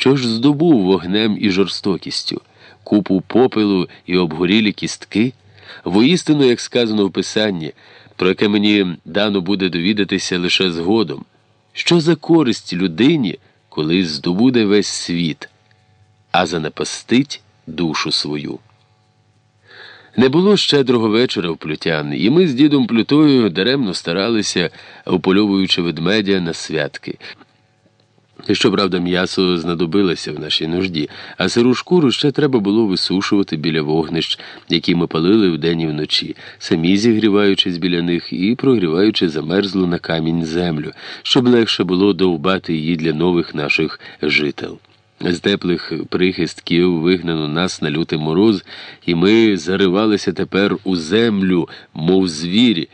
Що ж здобув вогнем і жорстокістю, купу попелу і обгорілі кістки? Воістину, як сказано в Писанні, про яке мені дано буде довідатися лише згодом. Що за користь людині, коли здобуде весь світ, а занапастить душу свою? Не було щедрого вечора в плютян, і ми з дідом Плютою даремно старалися, опольовуючи ведмедя на святки. Щоправда, м'ясо знадобилося в нашій нужді, а сиру шкуру ще треба було висушувати біля вогнищ, які ми палили вдень і вночі, самі зігріваючись біля них і прогріваючи замерзлу на камінь землю, щоб легше було довбати її для нових наших жител. З теплих прихистків вигнано нас на лютий мороз, і ми заривалися тепер у землю, мов звірі.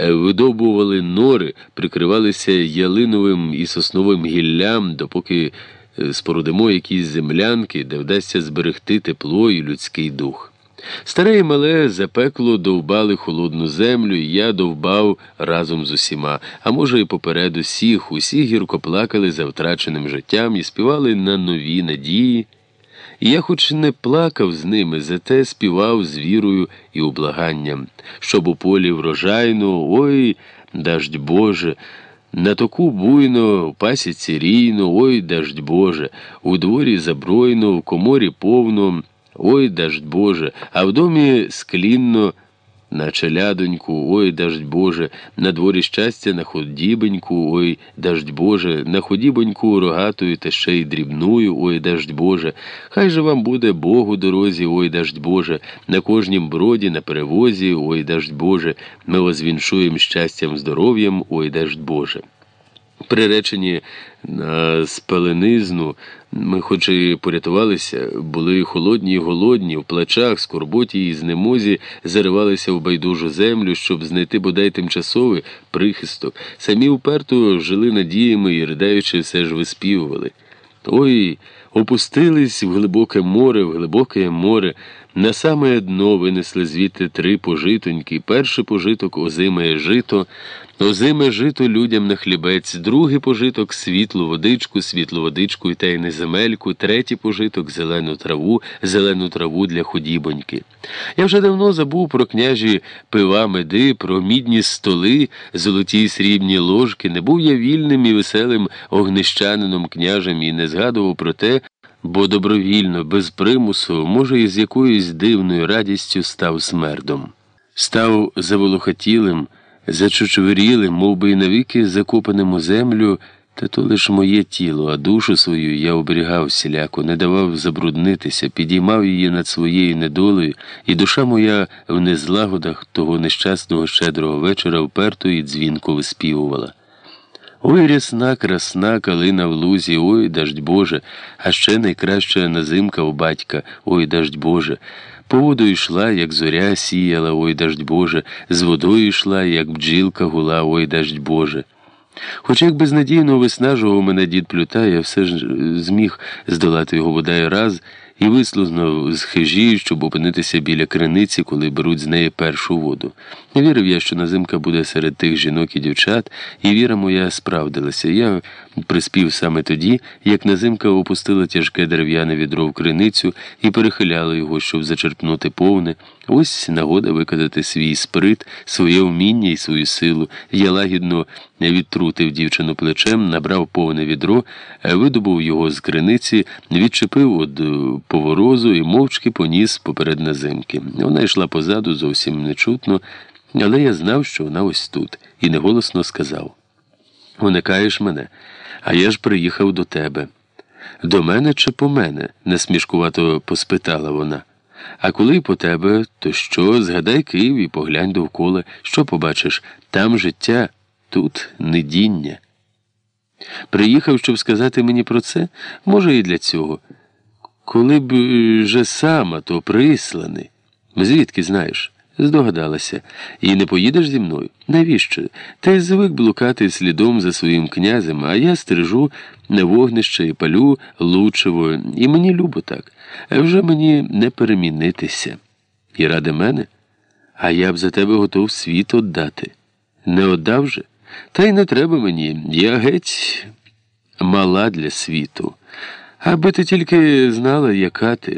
Е, видобували нори, прикривалися ялиновим і сосновим гіллям, допоки е, спорудимо якісь землянки, де вдасться зберегти тепло і людський дух. Старе і мале запекло довбали холодну землю, і я довбав разом з усіма, а може, і поперед усіх, усі гірко плакали за втраченим життям і співали на нові надії. І я хоч не плакав з ними, зате співав з вірою і ублаганням, щоб у полі врожайно, ой, даждь Боже, на току буйно, в пасіці рійно, ой, даждь Боже, у дворі забройно, в коморі повно, ой, даждь Боже, а в домі склінно. На челядоньку, ой, даждь Боже, на дворі щастя, на ходібоньку, ой, даждь Боже, на ходібоньку рогатою та ще й дрібною, ой, даждь Боже, хай же вам буде Бог у дорозі, ой, даждь Боже, на кожнім броді, на перевозі, ой, даждь Боже, ми вас віншуємо щастям, здоров'ям, ой, даждь Боже. Приречені на спаленизну, ми, хоч і порятувалися, були холодні й голодні, в плачах, скорботі і знемозі заривалися в байдужу землю, щоб знайти бодай тимчасовий прихисток. Самі уперто жили надіями і, ридаючи, все ж виспівували. Ой, опустились в глибоке море, в глибоке море. На саме дно винесли звідти три пожитоньки. Перший пожиток озиме жито, озиме жито людям на хлібець, другий пожиток світлу водичку, світлу водичку і тайне земельку, третій пожиток зелену траву, зелену траву для ходібоньки. Я вже давно забув про княжі пива меди, про мідні столи, золоті й срібні ложки. Не був я вільним і веселим огнищанином княжем і не згадував про те, бо добровільно, без примусу, може, і з якоюсь дивною радістю став смердом. Став заволохотілим, зачучверілим, мов би навіки закопаним у землю, та то лиш моє тіло, а душу свою я оберігав всіляко, не давав забруднитися, підіймав її над своєю недолею, і душа моя в незлагодах того нещасного щедрого вечора вперто і дзвінко виспівувала. Ой, рясна, красна калина в лузі, ой, даждь Боже, а ще найкраща назимка у батька, ой, даждь Боже. По воду йшла, як зоря сіяла, ой, даждь Боже, з водою йшла, як бджілка гула, ой, даждь Боже. Хоч як безнадійно виснажував мене дід Плюта, я все ж зміг здолати його бодай раз і вислузнув з хижі, щоб опинитися біля криниці, коли беруть з неї першу воду. Вірив я, що назимка буде серед тих жінок і дівчат, і віра моя справдилася. Я приспів саме тоді, як назимка опустила тяжке дерев'яне відро в криницю і перехиляла його, щоб зачерпнути повне. Ось нагода виказати свій сприт, своє вміння і свою силу. Я лагідно відтрутив дівчину плечем, набрав повне відро, видобув його з криниці, відчепив од поворозу і мовчки поніс поперед назимки. Вона йшла позаду зовсім нечутно, але я знав, що вона ось тут, і неголосно сказав: Уникаєш мене, а я ж приїхав до тебе. До мене чи по мене? насмішкувато поспитала вона. А коли по тебе, то що? Згадай Київ і поглянь довкола, що побачиш там життя, тут недіння. Приїхав, щоб сказати мені про це, може, і для цього. Коли б е, же сама, то присланий. Звідки знаєш? Здогадалася. І не поїдеш зі мною? Навіщо? Ти звик блукати слідом за своїм князем, а я стрижу на вогнище і палю лучево, і мені любо так. Вже мені не перемінитися. І ради мене? А я б за тебе готов світ отдати. Не отдав же? Та й не треба мені. Я геть. мала для світу. Аби ти тільки знала, яка ти.